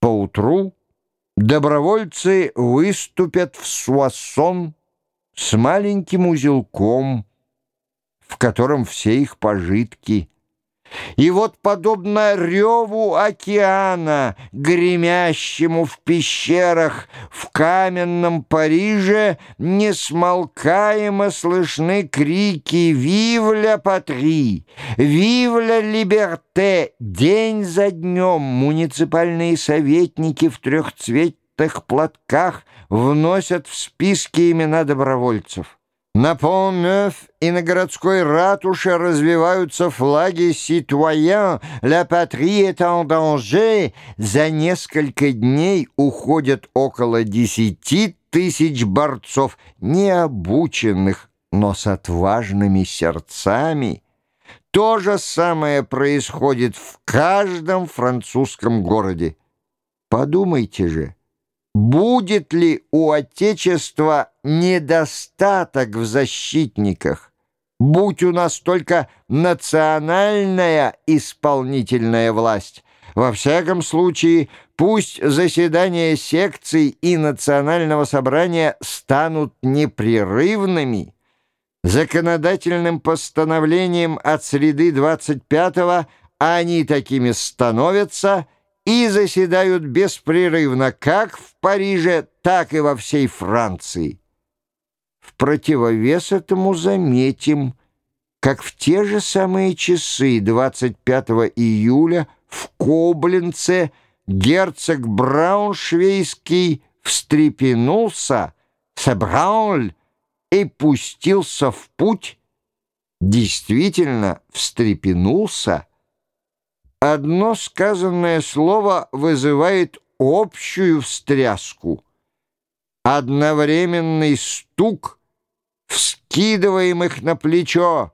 Поутру добровольцы выступят в Суассон с маленьким узелком, в котором все их пожитки — и вот, подобно реву океана, гремящему в пещерах, в каменном Париже, несмолкаемо слышны крики «Вивля патри! Вивля либерте!» День за днем муниципальные советники в трехцветных платках вносят в списки имена добровольцев. На Пон-Нёв и на городской ратуше развиваются флаги «Ситуян», «La patrie est en danger». За несколько дней уходят около десяти тысяч борцов, необученных, но с отважными сердцами. То же самое происходит в каждом французском городе. Подумайте же, будет ли у Отечества недостаток в защитниках? Будь у нас только национальная исполнительная власть. Во всяком случае, пусть заседания секций и национального собрания станут непрерывными. Законодательным постановлением от среды 25-го они такими становятся – и заседают беспрерывно как в Париже, так и во всей Франции. В противовес этому заметим, как в те же самые часы 25 июля в Коблинце герцог Брауншвейский встрепенулся, собрауль и пустился в путь, действительно встрепенулся, Одно сказанное слово вызывает общую встряску. Одновременный стук вскидываемых на плечо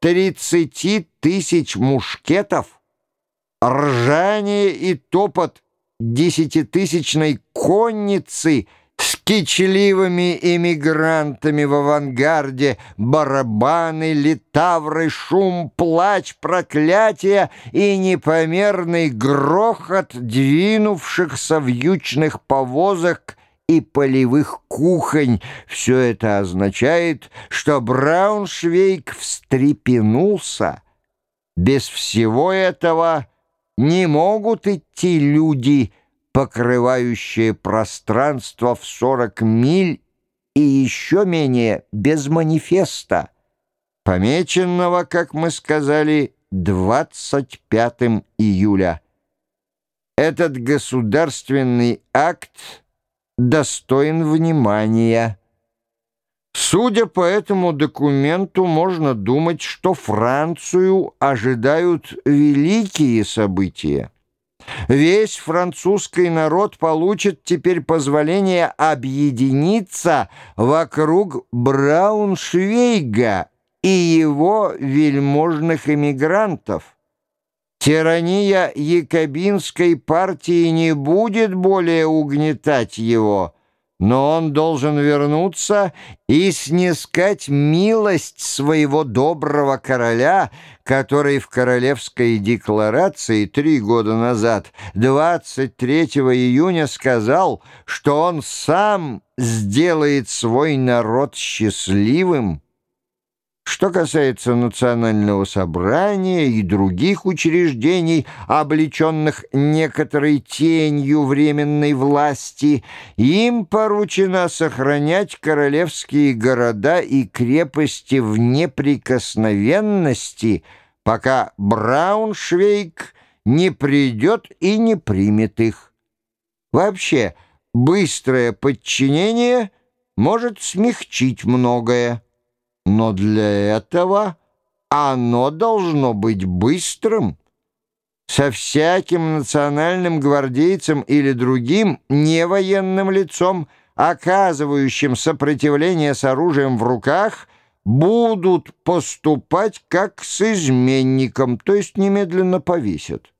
тридцати тысяч мушкетов, ржание и топот десятитысячной конницы — кичливыми эмигрантами в авангарде, барабаны, литавры, шум, плач, проклятия и непомерный грохот двинувшихся вьючных повозок и полевых кухонь. Все это означает, что Брауншвейг встрепенулся. Без всего этого не могут идти люди, покрывающее пространство в 40 миль и еще менее без манифеста, помеченного, как мы сказали, 25 июля. Этот государственный акт достоин внимания. Судя по этому документу, можно думать, что Францию ожидают великие события. Весь французский народ получит теперь позволение объединиться вокруг Брауншвейга и его вельможных эмигрантов. Тирания якобинской партии не будет более угнетать его – но он должен вернуться и снискать милость своего доброго короля, который в королевской декларации три года назад, 23 июня, сказал, что он сам сделает свой народ счастливым. Что касается национального собрания и других учреждений, облеченных некоторой тенью временной власти, им поручено сохранять королевские города и крепости в неприкосновенности, пока Брауншвейг не придет и не примет их. Вообще, быстрое подчинение может смягчить многое. Но для этого оно должно быть быстрым. Со всяким национальным гвардейцем или другим невоенным лицом, оказывающим сопротивление с оружием в руках, будут поступать как с изменником, то есть немедленно повесят.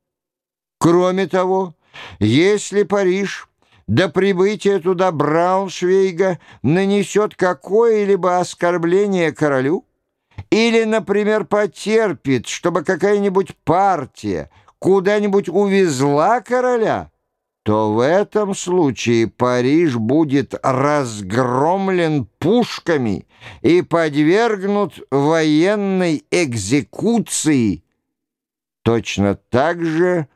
Кроме того, если Париж до прибытия туда Брауншвейга нанесет какое-либо оскорбление королю? Или, например, потерпит, чтобы какая-нибудь партия куда-нибудь увезла короля? то в этом случае Париж будет разгромлен пушками и подвергнут военной экзекуции. Точно так же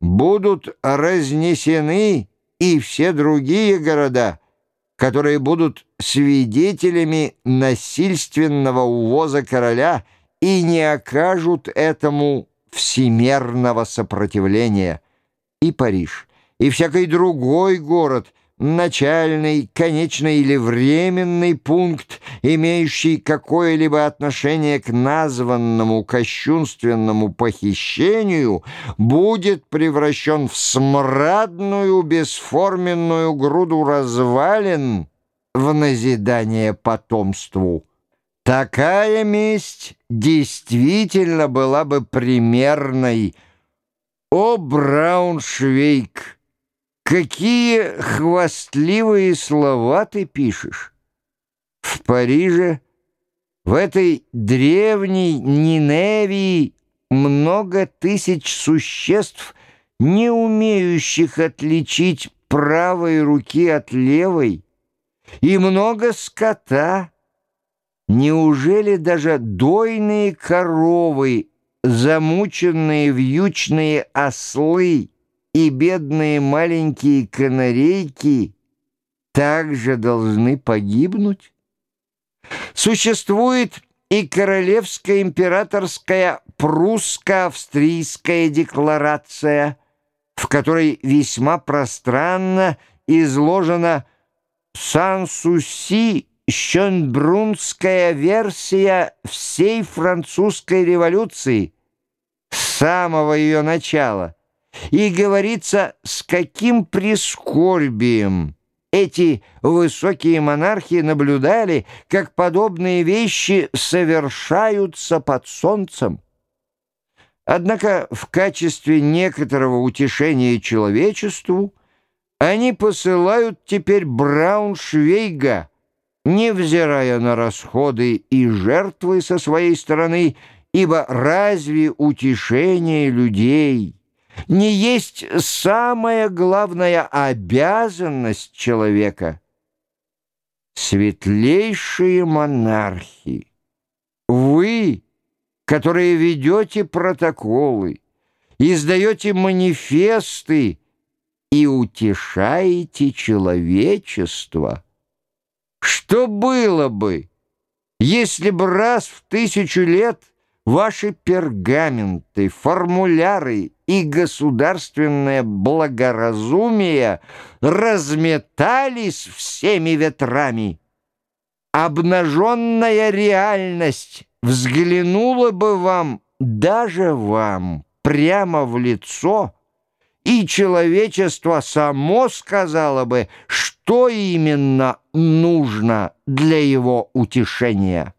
будут разнесены и все другие города, которые будут свидетелями насильственного увоза короля и не окажут этому всемерного сопротивления. И Париж, и всякий другой город — начальный, конечный или временный пункт, имеющий какое-либо отношение к названному кощунственному похищению, будет превращен в смрадную бесформенную груду развалин в назидание потомству. Такая месть действительно была бы примерной. О, Брауншвейк! Какие хвастливые слова ты пишешь! В Париже, в этой древней Ниневии, много тысяч существ, не умеющих отличить правой руки от левой, и много скота. Неужели даже дойные коровы, замученные вьючные ослы, и бедные маленькие канарейки также должны погибнуть? Существует и Королевская императорская прусско-австрийская декларация, в которой весьма пространно изложена Сан-Суси Щенбрунская версия всей французской революции с самого ее начала – и говорится, с каким прискорбием эти высокие монархи наблюдали, как подобные вещи совершаются под солнцем. Однако в качестве некоторого утешения человечеству они посылают теперь Брауншвейга, невзирая на расходы и жертвы со своей стороны, ибо разве утешение людей — не есть самая главная обязанность человека. Светлейшие монархи, вы, которые ведете протоколы, издаете манифесты и утешаете человечество, что было бы, если бы раз в тысячу лет ваши пергаменты, формуляры и государственное благоразумие разметались всеми ветрами. Обнаженная реальность взглянула бы вам, даже вам, прямо в лицо, и человечество само сказало бы, что именно нужно для его утешения.